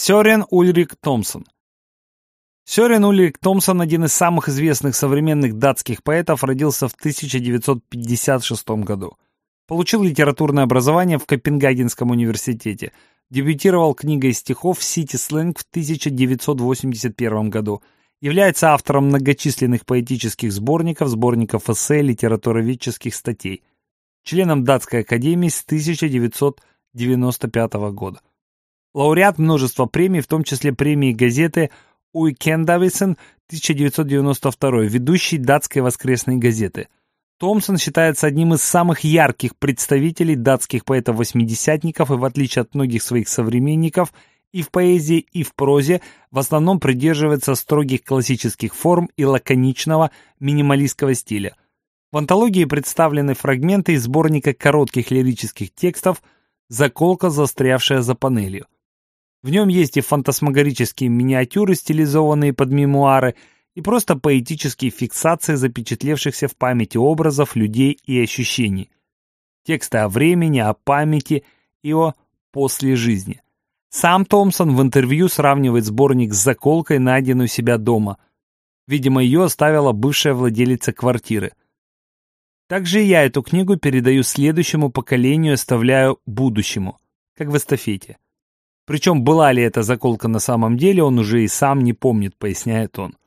Сёрен Ульрик Томпсон. Сёрен Ульрик Томпсон, один из самых известных современных датских поэтов, родился в 1956 году. Получил литературное образование в Копенгагенском университете. Дебютировал книгой стихов «Сити Сленг» в 1981 году. Является автором многочисленных поэтических сборников, сборников эссе, литературоведческих статей. Членом Датской академии с 1995 года. Лауреат множества премий, в том числе премии газеты «Уикендависен» 1992, ведущий датской воскресной газеты. Томпсон считается одним из самых ярких представителей датских поэтов-восьмидесятников и, в отличие от многих своих современников, и в поэзии, и в прозе в основном придерживается строгих классических форм и лаконичного минималистского стиля. В антологии представлены фрагменты из сборника коротких лирических текстов «Заколка, застрявшая за панелью». В нем есть и фантасмагорические миниатюры, стилизованные под мемуары, и просто поэтические фиксации запечатлевшихся в памяти образов, людей и ощущений. Тексты о времени, о памяти и о после жизни. Сам Томпсон в интервью сравнивает сборник с заколкой, найденной у себя дома. Видимо, ее оставила бывшая владелица квартиры. Также я эту книгу передаю следующему поколению, оставляю будущему, как в эстафете. Причем была ли эта заколка на самом деле, он уже и сам не помнит, поясняет он.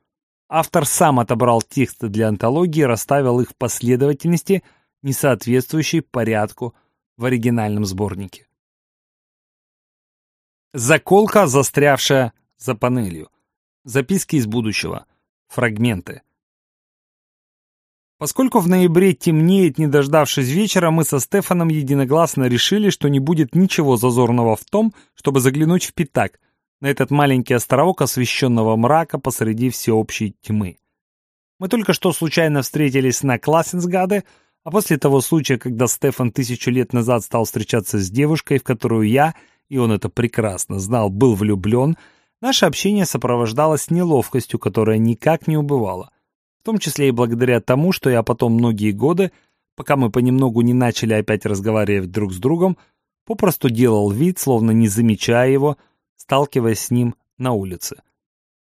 Автор сам отобрал тексты для антологии, расставил их в последовательности, не соответствующей порядку в оригинальном сборнике. Заколка, застрявшая за панелью. Записки из будущего. Фрагменты. Поскольку в ноябре темнеет, не дождавшись вечера, мы со Стефаном единогласно решили, что не будет ничего зазорного в том, чтобы заглянуть в Питак, на этот маленький островок освещенного мрака посреди всеобщей тьмы. Мы только что случайно встретились на Классенсгаде, а после того случая, когда Стефан тысячу лет назад стал встречаться с девушкой, в которую я, и он это прекрасно знал, был влюблен, наше общение сопровождалось неловкостью, которая никак не убывала в том числе и благодаря тому, что я потом многие годы, пока мы понемногу не начали опять разговаривать друг с другом, попросту делал вид, словно не замечая его, сталкиваясь с ним на улице.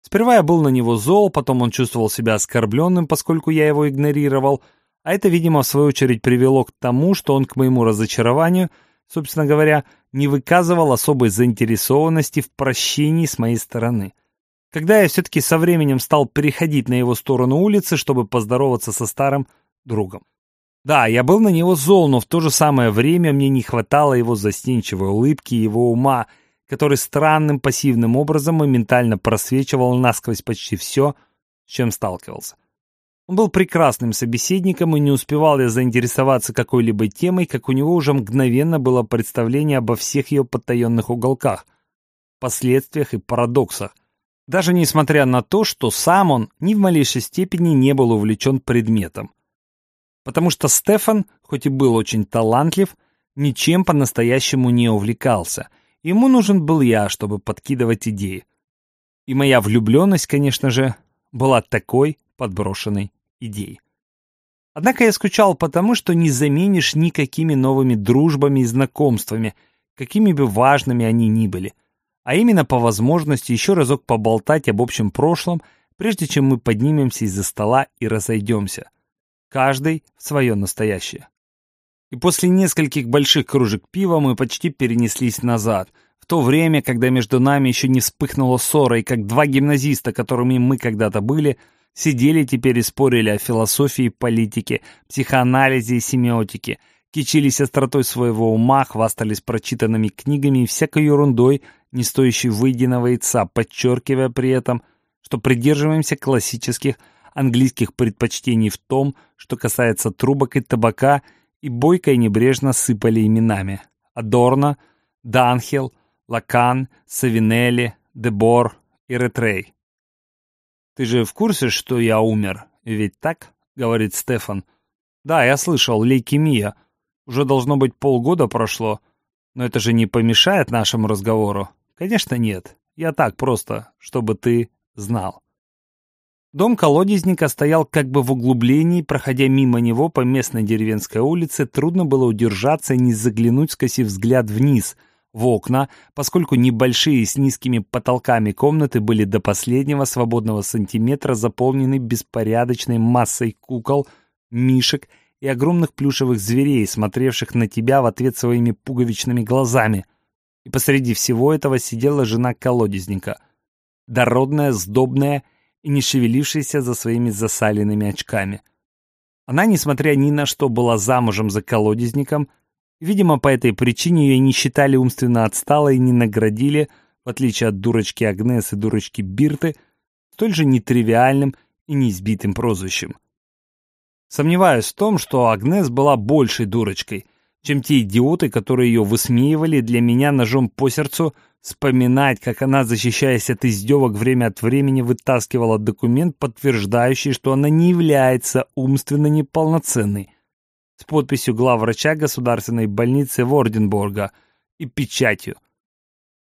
Сперва я был на него зол, потом он чувствовал себя оскорбленным, поскольку я его игнорировал, а это, видимо, в свою очередь привело к тому, что он к моему разочарованию, собственно говоря, не выказывал особой заинтересованности в прощении с моей стороны когда я все-таки со временем стал переходить на его сторону улицы, чтобы поздороваться со старым другом. Да, я был на него зол, но в то же самое время мне не хватало его застенчивой улыбки и его ума, который странным пассивным образом моментально просвечивал насквозь почти все, с чем сталкивался. Он был прекрасным собеседником, и не успевал я заинтересоваться какой-либо темой, как у него уже мгновенно было представление обо всех ее потаенных уголках, последствиях и парадоксах, даже несмотря на то, что сам он ни в малейшей степени не был увлечен предметом. Потому что Стефан, хоть и был очень талантлив, ничем по-настоящему не увлекался. Ему нужен был я, чтобы подкидывать идеи. И моя влюбленность, конечно же, была такой подброшенной идеей. Однако я скучал потому, что не заменишь никакими новыми дружбами и знакомствами, какими бы важными они ни были — а именно по возможности еще разок поболтать об общем прошлом, прежде чем мы поднимемся из-за стола и разойдемся. Каждый в свое настоящее. И после нескольких больших кружек пива мы почти перенеслись назад, в то время, когда между нами еще не вспыхнула ссора, и как два гимназиста, которыми мы когда-то были, сидели теперь и спорили о философии, политике, психоанализе и семиотике, кичились остротой своего ума, хвастались прочитанными книгами и всякой ерундой, не стоящий выеденного яйца, подчеркивая при этом, что придерживаемся классических английских предпочтений в том, что касается трубок и табака, и бойко и небрежно сыпали именами. Адорно, Данхил, Лакан, Савинелли, Дебор и Ретрей. «Ты же в курсе, что я умер? Ведь так?» — говорит Стефан. «Да, я слышал, лейкемия. Уже должно быть полгода прошло. Но это же не помешает нашему разговору. Конечно, нет. Я так просто, чтобы ты знал. Дом колодезника стоял как бы в углублении, проходя мимо него по местной деревенской улице, трудно было удержаться и не заглянуть, скосив взгляд вниз, в окна, поскольку небольшие с низкими потолками комнаты были до последнего свободного сантиметра заполнены беспорядочной массой кукол, мишек и огромных плюшевых зверей, смотревших на тебя в ответ своими пуговичными глазами. И посреди всего этого сидела жена колодезника. Дородная, сдобная и не шевелившаяся за своими засаленными очками. Она, несмотря ни на что, была замужем за колодезником, видимо, по этой причине ее не считали умственно отсталой и не наградили, в отличие от дурочки Агнес и дурочки Бирты, столь же нетривиальным и неизбитым прозвищем. Сомневаюсь в том, что Агнес была большей дурочкой, чем те идиоты, которые ее высмеивали для меня ножом по сердцу, вспоминать, как она, защищаясь от издевок, время от времени вытаскивала документ, подтверждающий, что она не является умственно неполноценной, с подписью главврача государственной больницы Ворденборга и печатью.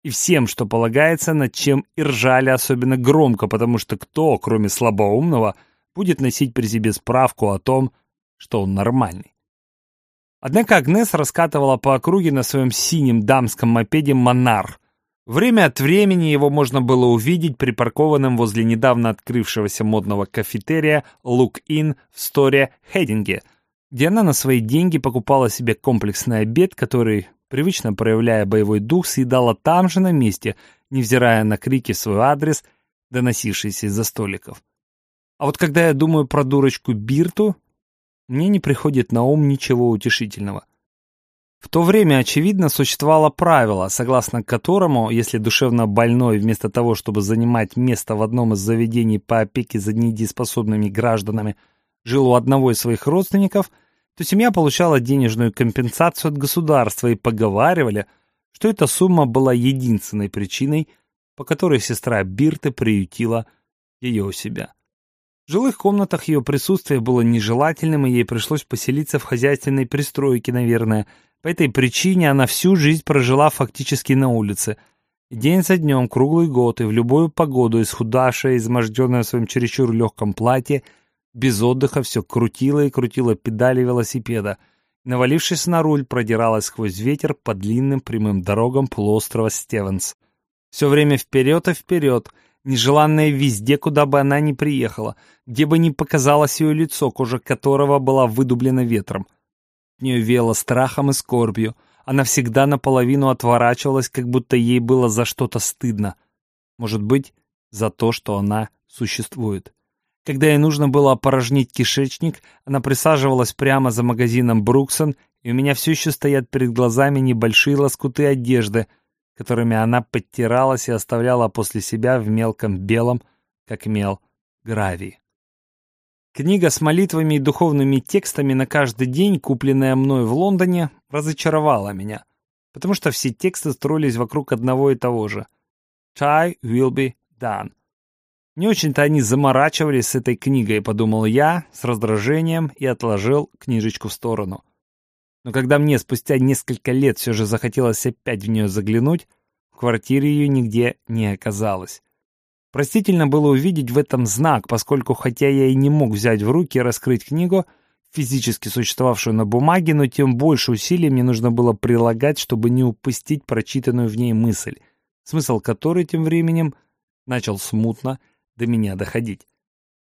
И всем, что полагается, над чем и ржали особенно громко, потому что кто, кроме слабоумного, будет носить при себе справку о том, что он нормальный. Однако Агнес раскатывала по округе на своем синем дамском мопеде «Монар». Время от времени его можно было увидеть припаркованным возле недавно открывшегося модного кафетерия «Look In» в сторе Хединге, где она на свои деньги покупала себе комплексный обед, который, привычно проявляя боевой дух, съедала там же на месте, невзирая на крики в свой адрес, доносившиеся из-за столиков. А вот когда я думаю про дурочку Бирту, мне не приходит на ум ничего утешительного. В то время, очевидно, существовало правило, согласно которому, если душевно больной вместо того, чтобы занимать место в одном из заведений по опеке за недееспособными гражданами, жил у одного из своих родственников, то семья получала денежную компенсацию от государства и поговаривали, что эта сумма была единственной причиной, по которой сестра Бирты приютила ее у себя. В жилых комнатах ее присутствие было нежелательным, и ей пришлось поселиться в хозяйственной пристройке, наверное. По этой причине она всю жизнь прожила фактически на улице. день за днем, круглый год, и в любую погоду, исхудавшая, изможденная в своем чересчур легком платье, без отдыха все крутила и крутила педали велосипеда. Навалившись на руль, продиралась сквозь ветер по длинным прямым дорогам полуострова Стевенс. Все время вперед и вперед — нежеланная везде, куда бы она ни приехала, где бы ни показалось ее лицо, кожа которого была выдублена ветром. От нее веяло страхом и скорбью, она всегда наполовину отворачивалась, как будто ей было за что-то стыдно. Может быть, за то, что она существует. Когда ей нужно было опорожнить кишечник, она присаживалась прямо за магазином Бруксон, и у меня все еще стоят перед глазами небольшие лоскуты одежды — которыми она подтиралась и оставляла после себя в мелком белом, как мел, гравии. Книга с молитвами и духовными текстами на каждый день, купленная мной в Лондоне, разочаровала меня, потому что все тексты строились вокруг одного и того же. «Thy will be done». Не очень-то они заморачивались с этой книгой, подумал я с раздражением и отложил книжечку в сторону. Но когда мне спустя несколько лет все же захотелось опять в нее заглянуть, в квартире ее нигде не оказалось. Простительно было увидеть в этом знак, поскольку хотя я и не мог взять в руки и раскрыть книгу, физически существовавшую на бумаге, но тем больше усилий мне нужно было прилагать, чтобы не упустить прочитанную в ней мысль, смысл которой тем временем начал смутно до меня доходить.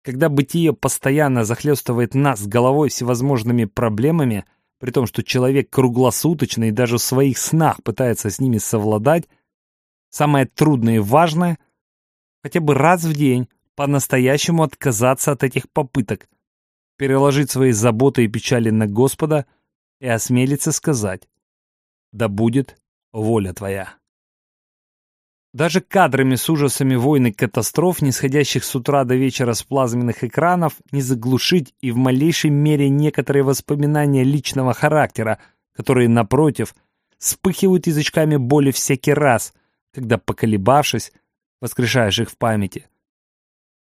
Когда бытие постоянно захлестывает нас головой всевозможными проблемами — при том, что человек круглосуточно и даже в своих снах пытается с ними совладать, самое трудное и важное — хотя бы раз в день по-настоящему отказаться от этих попыток, переложить свои заботы и печали на Господа и осмелиться сказать «Да будет воля Твоя». Даже кадрами с ужасами войн и катастроф, нисходящих с утра до вечера с плазменных экранов, не заглушить и в малейшей мере некоторые воспоминания личного характера, которые, напротив, вспыхивают язычками боли всякий раз, когда, поколебавшись, воскрешаешь их в памяти.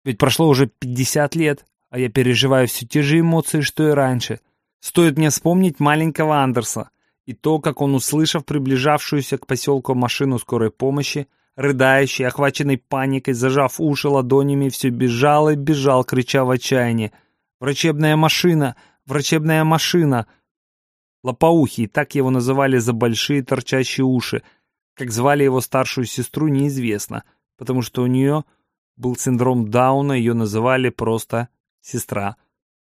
Ведь прошло уже 50 лет, а я переживаю все те же эмоции, что и раньше. Стоит мне вспомнить маленького Андерса и то, как он, услышав приближавшуюся к поселку машину скорой помощи, рыдающий, охваченный паникой, зажав уши ладонями, все бежал и бежал, крича в отчаянии. «Врачебная машина! Врачебная машина!» Лопоухий, так его называли за большие торчащие уши, Как звали его старшую сестру, неизвестно, потому что у нее был синдром Дауна, ее называли просто «сестра».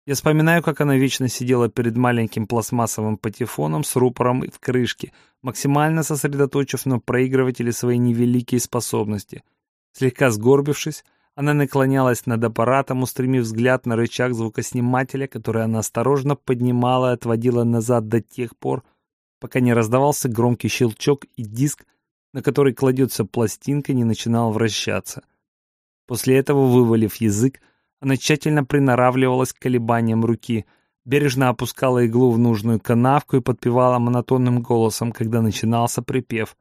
Я вспоминаю, как она вечно сидела перед маленьким пластмассовым патефоном с рупором в крышке, максимально сосредоточив на проигрывателе свои невеликие способности. Слегка сгорбившись, она наклонялась над аппаратом, устремив взгляд на рычаг звукоснимателя, который она осторожно поднимала и отводила назад до тех пор, пока не раздавался громкий щелчок и диск, на который кладется пластинка, не начинал вращаться. После этого, вывалив язык, она тщательно приноравливалась к колебаниям руки, бережно опускала иглу в нужную канавку и подпевала монотонным голосом, когда начинался припев.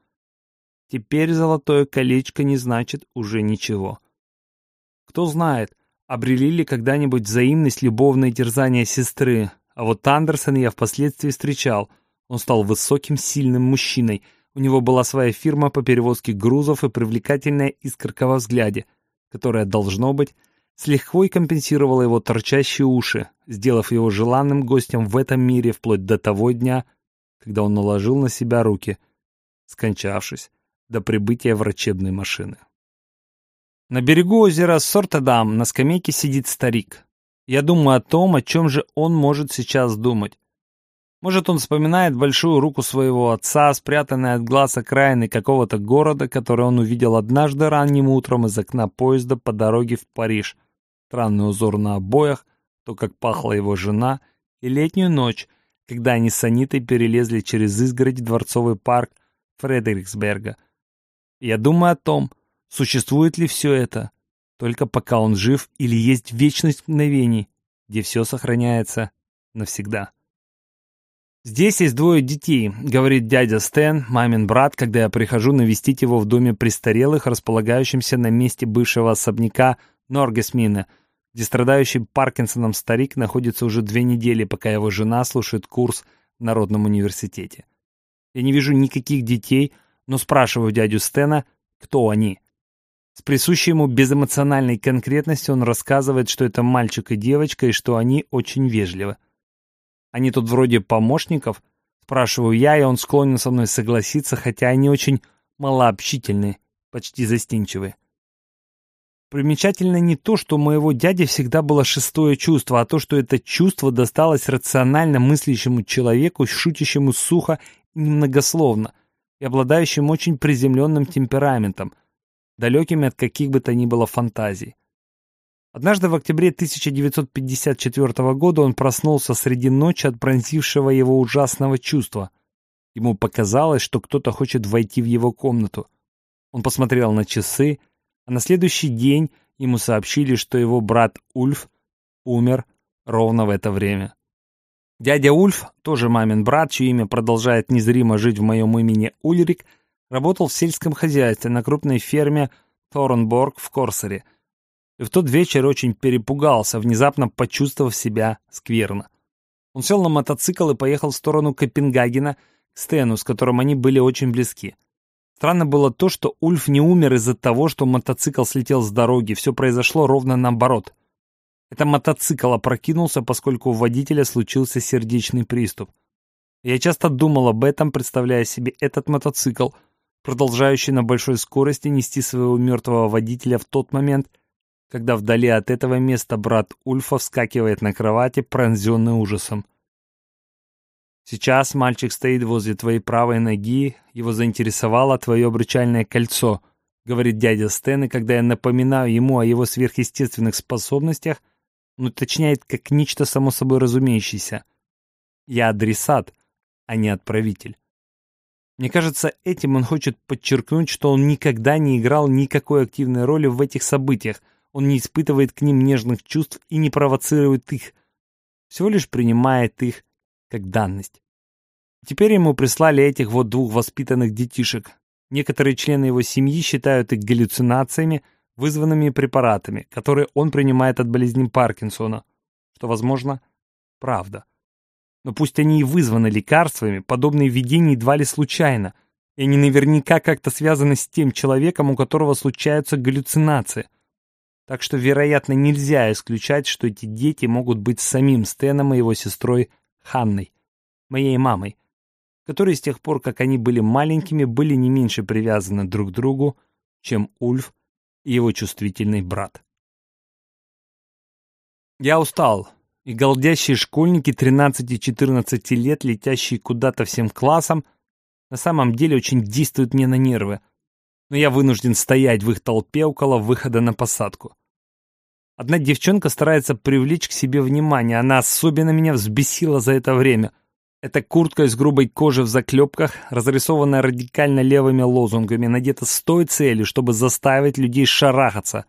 Теперь золотое колечко не значит уже ничего. Кто знает, обрели ли когда-нибудь взаимность любовное терзание сестры, а вот Андерсона я впоследствии встречал. Он стал высоким, сильным мужчиной. У него была своя фирма по перевозке грузов и привлекательная искорка во взгляде, которая, должно быть, с лихвой компенсировала его торчащие уши, сделав его желанным гостем в этом мире вплоть до того дня, когда он наложил на себя руки, скончавшись до прибытия врачебной машины. На берегу озера Сортедам на скамейке сидит старик. Я думаю о том, о чем же он может сейчас думать. Может, он вспоминает большую руку своего отца, спрятанной от глаз окраины какого-то города, который он увидел однажды ранним утром из окна поезда по дороге в Париж, странный узор на обоях, то, как пахла его жена, и летнюю ночь, когда они с Анитой перелезли через изгородь дворцовый парк Фредериксберга. я думаю о том, существует ли все это, только пока он жив или есть вечность мгновений, где все сохраняется навсегда. «Здесь есть двое детей», — говорит дядя Стэн, мамин брат, когда я прихожу навестить его в доме престарелых, располагающемся на месте бывшего особняка Норгесмина, где страдающий Паркинсоном старик находится уже две недели, пока его жена слушает курс в Народном университете. Я не вижу никаких детей, но спрашиваю дядю Стена, кто они. С присущей ему безэмоциональной конкретностью он рассказывает, что это мальчик и девочка, и что они очень вежливы. Они тут вроде помощников, спрашиваю я, и он склонен со мной согласиться, хотя они очень малообщительны, почти застенчивы. Примечательно не то, что у моего дяди всегда было шестое чувство, а то, что это чувство досталось рационально мыслящему человеку, шутящему сухо и немногословно, и обладающему очень приземленным темпераментом, далекими от каких бы то ни было фантазий. Однажды в октябре 1954 года он проснулся среди ночи от пронзившего его ужасного чувства. Ему показалось, что кто-то хочет войти в его комнату. Он посмотрел на часы, а на следующий день ему сообщили, что его брат Ульф умер ровно в это время. Дядя Ульф, тоже мамин брат, чье имя продолжает незримо жить в моем имени Ульрик, работал в сельском хозяйстве на крупной ферме Торнборг в Корсаре. И в тот вечер очень перепугался, внезапно почувствовав себя скверно. Он сел на мотоцикл и поехал в сторону Копенгагена к Стену, с которым они были очень близки. Странно было то, что Ульф не умер из-за того, что мотоцикл слетел с дороги. Все произошло ровно наоборот. Это мотоцикл опрокинулся, поскольку у водителя случился сердечный приступ. Я часто думал об этом, представляя себе этот мотоцикл, продолжающий на большой скорости нести своего мертвого водителя в тот момент, когда вдали от этого места брат Ульфа вскакивает на кровати, пронзенный ужасом. Сейчас мальчик стоит возле твоей правой ноги, его заинтересовало твое обручальное кольцо, говорит дядя Стэн, и когда я напоминаю ему о его сверхъестественных способностях, он уточняет как нечто само собой разумеющееся. Я адресат, а не отправитель. Мне кажется, этим он хочет подчеркнуть, что он никогда не играл никакой активной роли в этих событиях, он не испытывает к ним нежных чувств и не провоцирует их, всего лишь принимает их как данность. Теперь ему прислали этих вот двух воспитанных детишек. Некоторые члены его семьи считают их галлюцинациями, вызванными препаратами, которые он принимает от болезни Паркинсона, что, возможно, правда. Но пусть они и вызваны лекарствами, подобные видения едва ли случайно, и они наверняка как-то связаны с тем человеком, у которого случаются галлюцинации. Так что, вероятно, нельзя исключать, что эти дети могут быть самим Стэном и его сестрой Ханной, моей мамой. которые с тех пор, как они были маленькими, были не меньше привязаны друг к другу, чем Ульф и его чувствительный брат. Я устал, и голдящие школьники 13-14 лет, летящие куда-то всем классом, на самом деле очень действуют мне на нервы, но я вынужден стоять в их толпе около выхода на посадку. Одна девчонка старается привлечь к себе внимание, она особенно меня взбесила за это время. Это куртка из грубой кожи в заклепках, разрисованная радикально левыми лозунгами, надета с той целью, чтобы заставить людей шарахаться.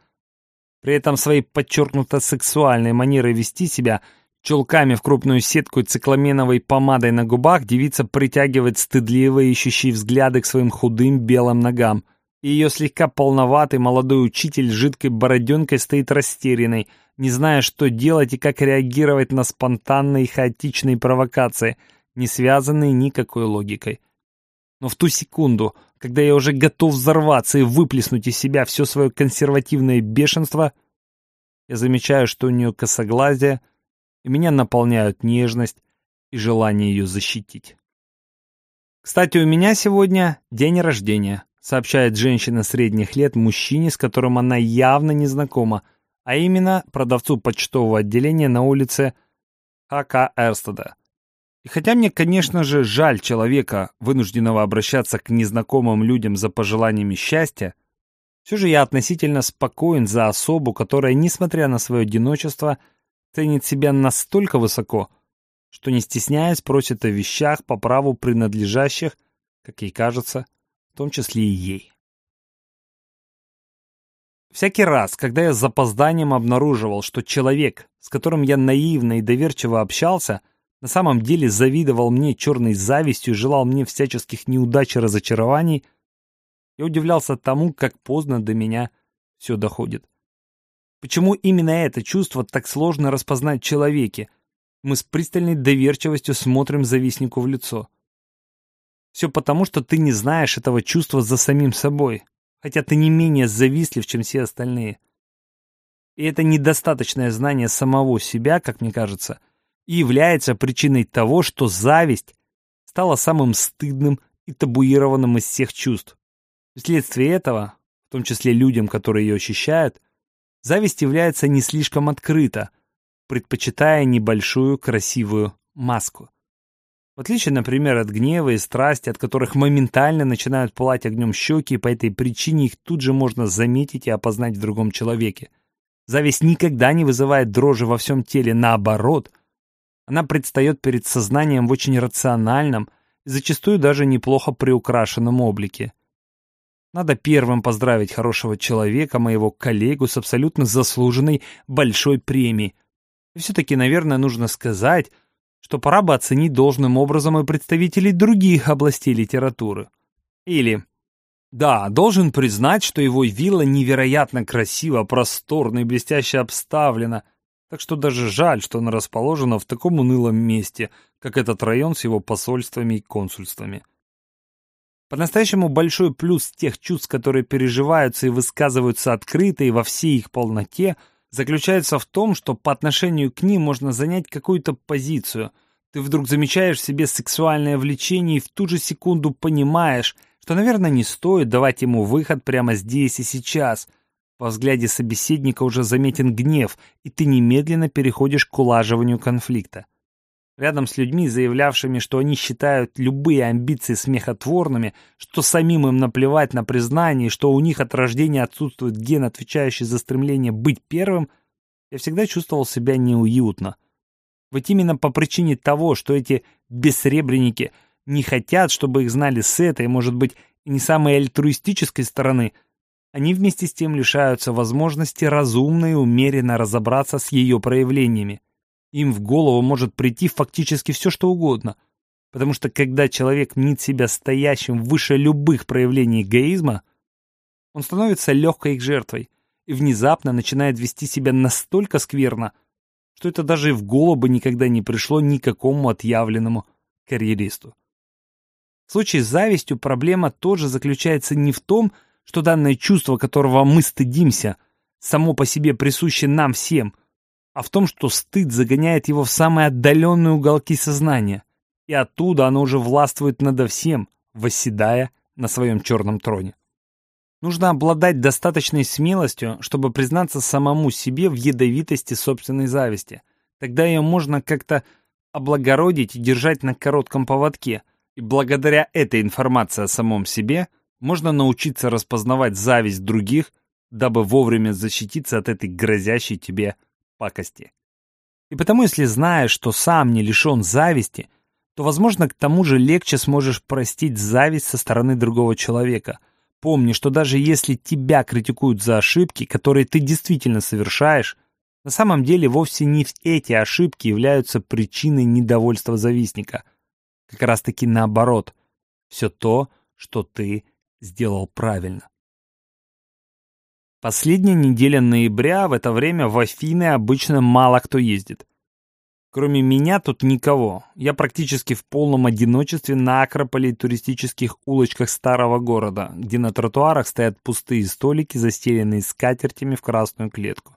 При этом своей подчеркнуто сексуальной манерой вести себя, чулками в крупную сетку и цикламеновой помадой на губах, девица притягивает стыдливые ищущие взгляды к своим худым белым ногам — и ее слегка полноватый молодой учитель с жидкой бороденкой стоит растерянный, не зная, что делать и как реагировать на спонтанные хаотичные провокации, не связанные никакой логикой. Но в ту секунду, когда я уже готов взорваться и выплеснуть из себя все свое консервативное бешенство, я замечаю, что у нее косоглазие, и меня наполняют нежность и желание ее защитить. Кстати, у меня сегодня день рождения сообщает женщина средних лет мужчине, с которым она явно не знакома, а именно продавцу почтового отделения на улице Х.К. Эрстеда. И хотя мне, конечно же, жаль человека, вынужденного обращаться к незнакомым людям за пожеланиями счастья, все же я относительно спокоен за особу, которая, несмотря на свое одиночество, ценит себя настолько высоко, что не стесняясь просит о вещах по праву принадлежащих, как ей кажется, в том числе и ей. Всякий раз, когда я с запозданием обнаруживал, что человек, с которым я наивно и доверчиво общался, на самом деле завидовал мне черной завистью и желал мне всяческих неудач и разочарований, я удивлялся тому, как поздно до меня все доходит. Почему именно это чувство так сложно распознать в человеке? Мы с пристальной доверчивостью смотрим завистнику в лицо. Все потому, что ты не знаешь этого чувства за самим собой, хотя ты не менее завистлив, чем все остальные. И это недостаточное знание самого себя, как мне кажется, и является причиной того, что зависть стала самым стыдным и табуированным из всех чувств. Вследствие этого, в том числе людям, которые ее ощущают, зависть является не слишком открыта, предпочитая небольшую красивую маску. В отличие, например, от гнева и страсти, от которых моментально начинают пылать огнем щеки, и по этой причине их тут же можно заметить и опознать в другом человеке. Зависть никогда не вызывает дрожи во всем теле, наоборот. Она предстает перед сознанием в очень рациональном и зачастую даже неплохо приукрашенном облике. Надо первым поздравить хорошего человека, моего коллегу, с абсолютно заслуженной большой премией. И все-таки, наверное, нужно сказать, что пора бы оценить должным образом и представителей других областей литературы. Или да, должен признать, что его вилла невероятно красиво, просторно и блестяще обставлена, так что даже жаль, что она расположена в таком унылом месте, как этот район с его посольствами и консульствами. По-настоящему большой плюс тех чувств, которые переживаются и высказываются открыто и во всей их полноте – заключается в том, что по отношению к ним можно занять какую-то позицию. Ты вдруг замечаешь в себе сексуальное влечение и в ту же секунду понимаешь, что, наверное, не стоит давать ему выход прямо здесь и сейчас. Во взгляде собеседника уже заметен гнев, и ты немедленно переходишь к улаживанию конфликта. Рядом с людьми, заявлявшими, что они считают любые амбиции смехотворными, что самим им наплевать на признание, что у них от рождения отсутствует ген, отвечающий за стремление быть первым, я всегда чувствовал себя неуютно. Ведь именно по причине того, что эти бессребреники не хотят, чтобы их знали с этой, может быть, не самой альтруистической стороны, они вместе с тем лишаются возможности разумно и умеренно разобраться с ее проявлениями им в голову может прийти фактически все, что угодно. Потому что когда человек мнит себя стоящим выше любых проявлений эгоизма, он становится легкой их жертвой и внезапно начинает вести себя настолько скверно, что это даже и в голову бы никогда не пришло никакому отъявленному карьеристу. В случае с завистью проблема тоже заключается не в том, что данное чувство, которого мы стыдимся, само по себе присуще нам всем – а в том, что стыд загоняет его в самые отдаленные уголки сознания. и оттуда оно уже властвует надо всем, восседая на своем черном троне. Нужно обладать достаточной смелостью, чтобы признаться самому себе в ядовитости собственной зависти. Тогда ее можно как-то облагородить и держать на коротком поводке, и благодаря этой информации о самом себе можно научиться распознавать зависть других, дабы вовремя защититься от этой грозящей тебе пакости. И потому, если знаешь, что сам не лишен зависти, то, возможно, к тому же легче сможешь простить зависть со стороны другого человека. Помни, что даже если тебя критикуют за ошибки, которые ты действительно совершаешь, на самом деле вовсе не эти ошибки являются причиной недовольства завистника. Как раз таки наоборот. Все то, что ты сделал правильно. Последняя неделя ноября, в это время в Афины обычно мало кто ездит. Кроме меня тут никого. Я практически в полном одиночестве на Акрополе и туристических улочках старого города, где на тротуарах стоят пустые столики, застеленные скатертями в красную клетку.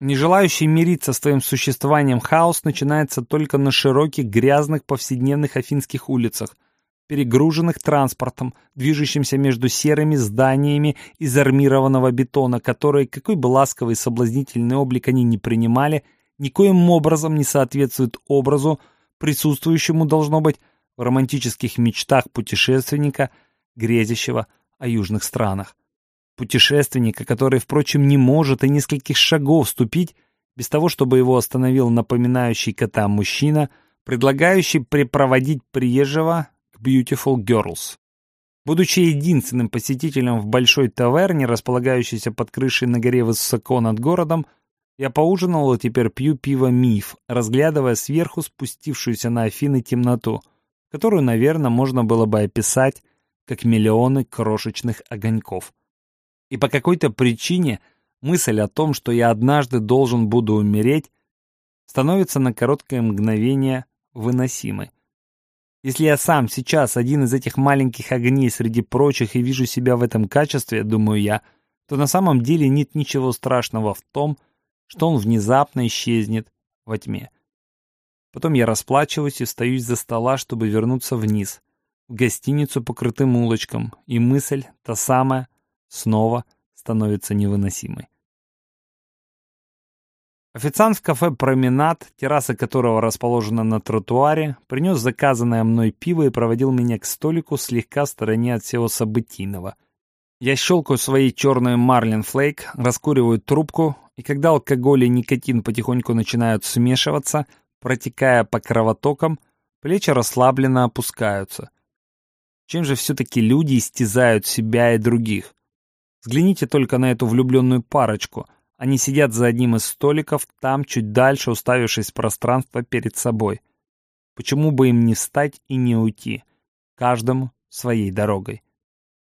Не желающий мириться с твоим существованием хаос начинается только на широких, грязных, повседневных афинских улицах – перегруженных транспортом, движущимся между серыми зданиями из армированного бетона, которые, какой бы ласковый и соблазнительный облик они не принимали, никоим образом не соответствуют образу, присутствующему, должно быть, в романтических мечтах путешественника, грезящего о южных странах. Путешественника, который, впрочем, не может и нескольких шагов ступить, без того, чтобы его остановил напоминающий кота мужчина, предлагающий припроводить приезжего Beautiful Girls. Будучи единственным посетителем в большой таверне, располагающейся под крышей на горе высоко над городом, я поужинал и теперь пью пиво «Миф», разглядывая сверху спустившуюся на Афины темноту, которую, наверное, можно было бы описать как миллионы крошечных огоньков. И по какой-то причине мысль о том, что я однажды должен буду умереть, становится на короткое мгновение выносимой. Если я сам сейчас один из этих маленьких огней среди прочих и вижу себя в этом качестве, думаю я, то на самом деле нет ничего страшного в том, что он внезапно исчезнет во тьме. Потом я расплачиваюсь и встаю из-за стола, чтобы вернуться вниз, в гостиницу по крутым улочкам, и мысль, та самая, снова становится невыносимой. Официант в кафе «Променад», терраса которого расположена на тротуаре, принес заказанное мной пиво и проводил меня к столику слегка в стороне от всего событийного. Я щелкаю своей черной Марлин Флейк, раскуриваю трубку, и когда алкоголь и никотин потихоньку начинают смешиваться, протекая по кровотокам, плечи расслабленно опускаются. Чем же все-таки люди истязают себя и других? Взгляните только на эту влюбленную парочку — они сидят за одним из столиков, там, чуть дальше, уставившись в пространство перед собой. Почему бы им не встать и не уйти? Каждому своей дорогой.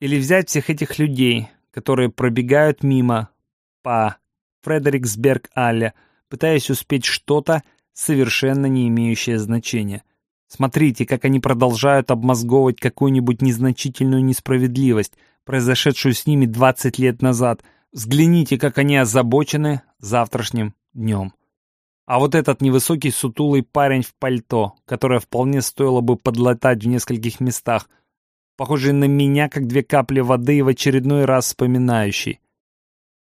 Или взять всех этих людей, которые пробегают мимо по Фредериксберг-Алле, пытаясь успеть что-то, совершенно не имеющее значения. Смотрите, как они продолжают обмозговывать какую-нибудь незначительную несправедливость, произошедшую с ними 20 лет назад – Взгляните, как они озабочены завтрашним днем. А вот этот невысокий сутулый парень в пальто, которое вполне стоило бы подлатать в нескольких местах, похожий на меня, как две капли воды и в очередной раз вспоминающий.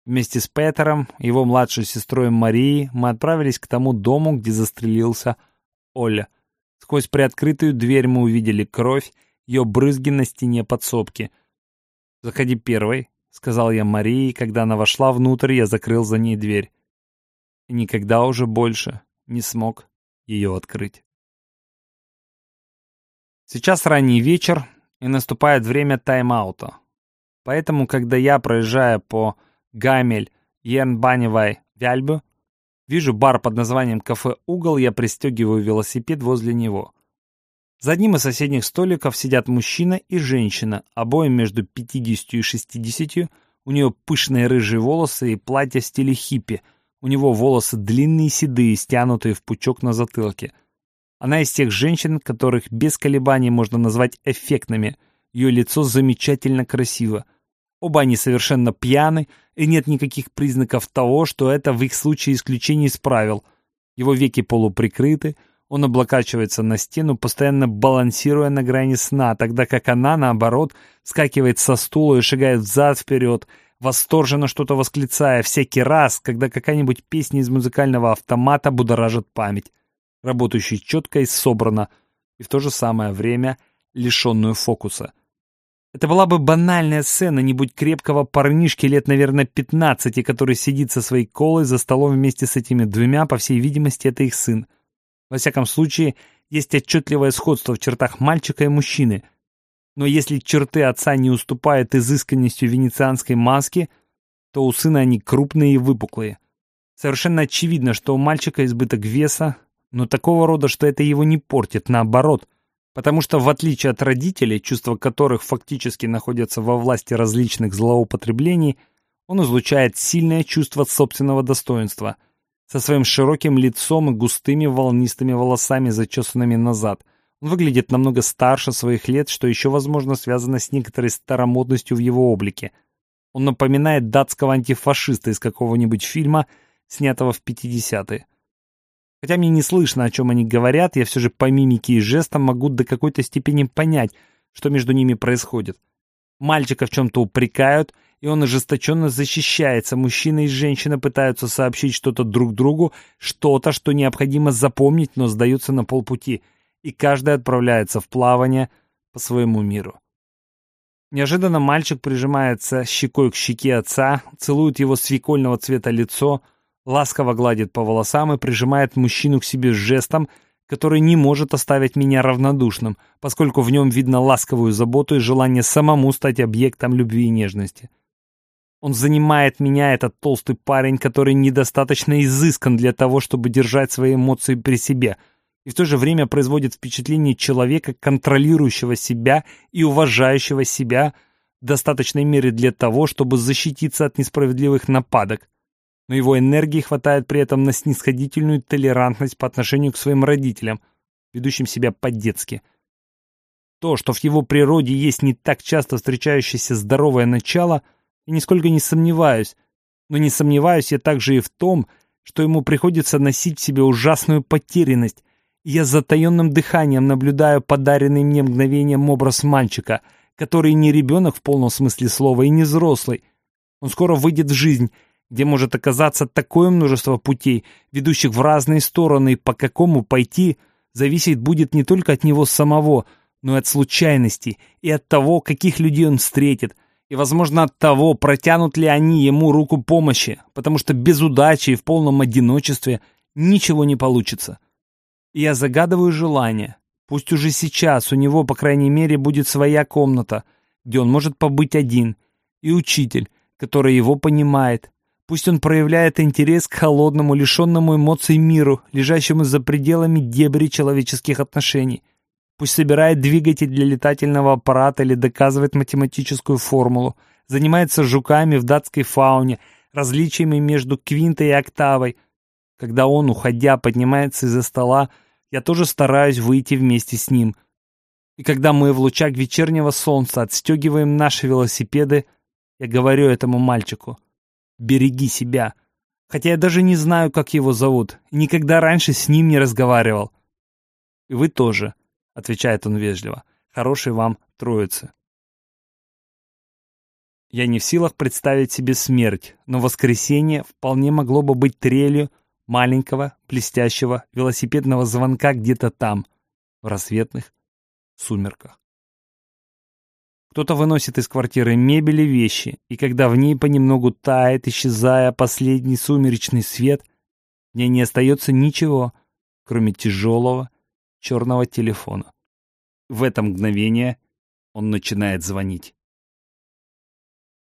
Вместе с Петером, его младшей сестрой Марией, мы отправились к тому дому, где застрелился Оля. Сквозь приоткрытую дверь мы увидели кровь, ее брызги на стене подсобки. «Заходи первой», — сказал я Марии, когда она вошла внутрь, я закрыл за ней дверь. И никогда уже больше не смог ее открыть. Сейчас ранний вечер, и наступает время тайм-аута. Поэтому, когда я, проезжая по Гамель, Ернбаневай, Вяльбу, вижу бар под названием «Кафе Угол», я пристегиваю велосипед возле него. За одним из соседних столиков сидят мужчина и женщина, обоим между 50 и 60. У нее пышные рыжие волосы и платье в стиле хиппи. У него волосы длинные, седые, стянутые в пучок на затылке. Она из тех женщин, которых без колебаний можно назвать эффектными. Ее лицо замечательно красиво. Оба они совершенно пьяны, и нет никаких признаков того, что это в их случае исключение из правил. Его веки полуприкрыты, Он облокачивается на стену, постоянно балансируя на грани сна, тогда как она, наоборот, скакивает со стула и шагает взад-вперед, восторженно что-то восклицая всякий раз, когда какая-нибудь песня из музыкального автомата будоражит память, работающая четко и собрано, и в то же самое время лишенную фокуса. Это была бы банальная сцена, не будь крепкого парнишки лет, наверное, 15, который сидит со своей колой за столом вместе с этими двумя, по всей видимости, это их сын. Во всяком случае, есть отчетливое сходство в чертах мальчика и мужчины. Но если черты отца не уступают изысканностью венецианской маски, то у сына они крупные и выпуклые. Совершенно очевидно, что у мальчика избыток веса, но такого рода, что это его не портит, наоборот. Потому что, в отличие от родителей, чувства которых фактически находятся во власти различных злоупотреблений, он излучает сильное чувство собственного достоинства – со своим широким лицом и густыми волнистыми волосами, зачесанными назад. Он выглядит намного старше своих лет, что еще, возможно, связано с некоторой старомодностью в его облике. Он напоминает датского антифашиста из какого-нибудь фильма, снятого в 50-е. Хотя мне не слышно, о чем они говорят, я все же по мимике и жестам могу до какой-то степени понять, что между ними происходит. Мальчика в чем-то упрекают, и он ожесточенно защищается. Мужчина и женщина пытаются сообщить что-то друг другу, что-то, что необходимо запомнить, но сдаются на полпути, и каждый отправляется в плавание по своему миру. Неожиданно мальчик прижимается щекой к щеке отца, целует его свекольного цвета лицо, ласково гладит по волосам и прижимает мужчину к себе жестом, который не может оставить меня равнодушным, поскольку в нем видно ласковую заботу и желание самому стать объектом любви и нежности. Он занимает меня, этот толстый парень, который недостаточно изыскан для того, чтобы держать свои эмоции при себе, и в то же время производит впечатление человека, контролирующего себя и уважающего себя в достаточной мере для того, чтобы защититься от несправедливых нападок. Но его энергии хватает при этом на снисходительную толерантность по отношению к своим родителям, ведущим себя по-детски. То, что в его природе есть не так часто встречающееся здоровое начало – и нисколько не сомневаюсь. Но не сомневаюсь я также и в том, что ему приходится носить в себе ужасную потерянность. Я с затаенным дыханием наблюдаю подаренный мне мгновением образ мальчика, который не ребенок в полном смысле слова и не взрослый. Он скоро выйдет в жизнь, где может оказаться такое множество путей, ведущих в разные стороны, и по какому пойти, зависеть будет не только от него самого, но и от случайностей, и от того, каких людей он встретит, и, возможно, от того, протянут ли они ему руку помощи, потому что без удачи и в полном одиночестве ничего не получится. И я загадываю желание. Пусть уже сейчас у него, по крайней мере, будет своя комната, где он может побыть один, и учитель, который его понимает. Пусть он проявляет интерес к холодному, лишенному эмоций миру, лежащему за пределами дебри человеческих отношений. Пусть собирает двигатель для летательного аппарата или доказывает математическую формулу, занимается жуками в датской фауне, различиями между квинтой и октавой. Когда он, уходя, поднимается из-за стола, я тоже стараюсь выйти вместе с ним. И когда мы в лучах вечернего солнца отстегиваем наши велосипеды, я говорю этому мальчику, береги себя. Хотя я даже не знаю, как его зовут, и никогда раньше с ним не разговаривал. И вы тоже. — отвечает он вежливо. «Хорошей вам троицы». Я не в силах представить себе смерть, но воскресенье вполне могло бы быть трелью маленького, блестящего велосипедного звонка где-то там, в рассветных сумерках. Кто-то выносит из квартиры мебель и вещи, и когда в ней понемногу тает, исчезая последний сумеречный свет, мне не остается ничего, кроме тяжелого, черного телефона. В это мгновение он начинает звонить.